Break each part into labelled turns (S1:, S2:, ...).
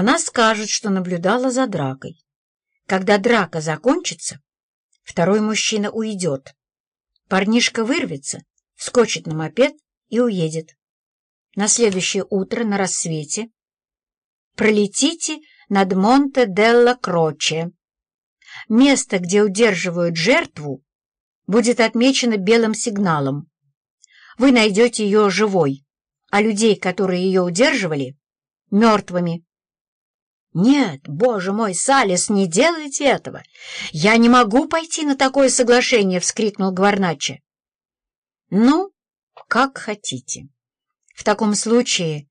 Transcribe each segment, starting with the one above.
S1: Она скажет, что наблюдала за дракой. Когда драка закончится, второй мужчина уйдет. Парнишка вырвется, вскочит на мопед и уедет. На следующее утро на рассвете пролетите над Монте-делла-Кроче. Место, где удерживают жертву, будет отмечено белым сигналом. Вы найдете ее живой, а людей, которые ее удерживали, мертвыми. «Нет, боже мой, Салис, не делайте этого! Я не могу пойти на такое соглашение!» — вскрикнул Гварначе. «Ну, как хотите. В таком случае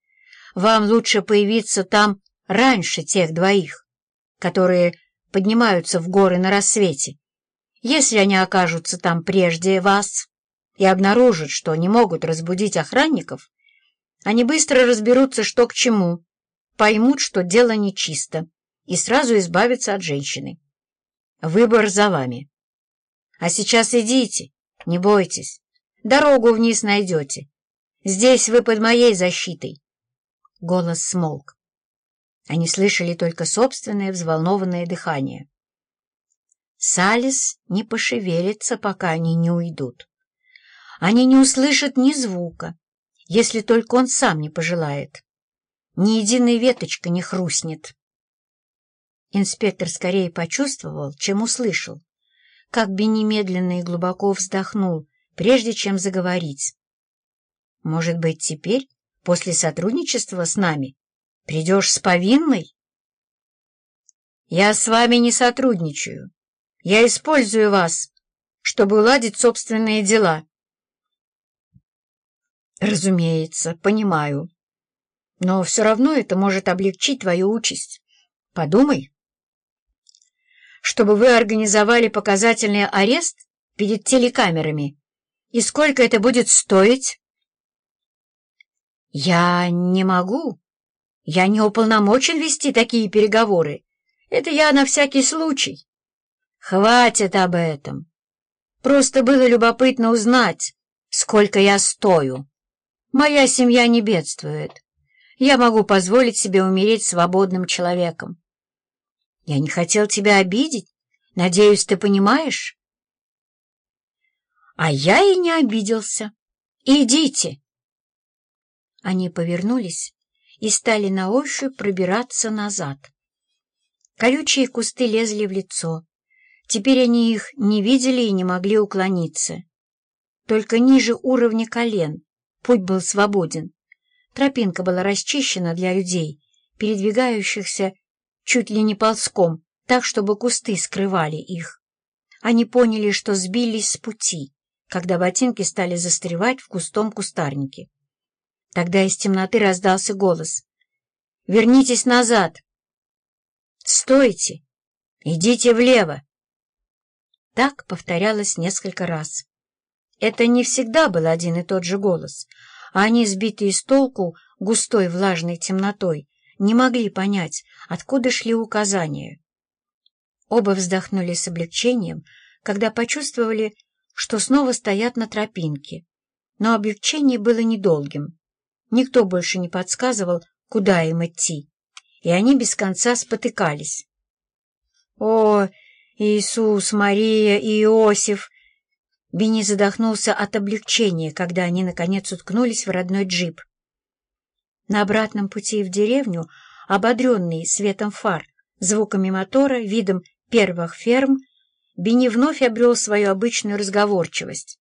S1: вам лучше появиться там раньше тех двоих, которые поднимаются в горы на рассвете. Если они окажутся там прежде вас и обнаружат, что не могут разбудить охранников, они быстро разберутся, что к чему, поймут, что дело нечисто, и сразу избавятся от женщины. Выбор за вами. А сейчас идите, не бойтесь, дорогу вниз найдете. Здесь вы под моей защитой. Голос смолк. Они слышали только собственное взволнованное дыхание. Салис не пошевелится, пока они не уйдут. Они не услышат ни звука, если только он сам не пожелает. Ни единой веточка не хрустнет. Инспектор скорее почувствовал, чем услышал, как бы немедленно и глубоко вздохнул, прежде чем заговорить. «Может быть, теперь, после сотрудничества с нами, Придешь с повинной? Я с вами не сотрудничаю. Я использую вас, чтобы уладить собственные дела. Разумеется, понимаю. Но все равно это может облегчить твою участь. Подумай. Чтобы вы организовали показательный арест перед телекамерами. И сколько это будет стоить? Я не могу. Я не уполномочен вести такие переговоры. Это я на всякий случай. Хватит об этом. Просто было любопытно узнать, сколько я стою. Моя семья не бедствует. Я могу позволить себе умереть свободным человеком. Я не хотел тебя обидеть. Надеюсь, ты понимаешь? А я и не обиделся. Идите. Они повернулись и стали на ощупь пробираться назад. Колючие кусты лезли в лицо. Теперь они их не видели и не могли уклониться. Только ниже уровня колен путь был свободен. Тропинка была расчищена для людей, передвигающихся чуть ли не ползком, так, чтобы кусты скрывали их. Они поняли, что сбились с пути, когда ботинки стали застревать в густом кустарнике. Тогда из темноты раздался голос. «Вернитесь назад!» «Стойте! Идите влево!» Так повторялось несколько раз. Это не всегда был один и тот же голос, а они, сбитые с толку густой влажной темнотой, не могли понять, откуда шли указания. Оба вздохнули с облегчением, когда почувствовали, что снова стоят на тропинке, но облегчение было недолгим. Никто больше не подсказывал, куда им идти, и они без конца спотыкались. «О, Иисус, Мария и Иосиф!» Бенни задохнулся от облегчения, когда они, наконец, уткнулись в родной джип. На обратном пути в деревню, ободренный светом фар, звуками мотора, видом первых ферм, Бенни вновь обрел свою обычную разговорчивость.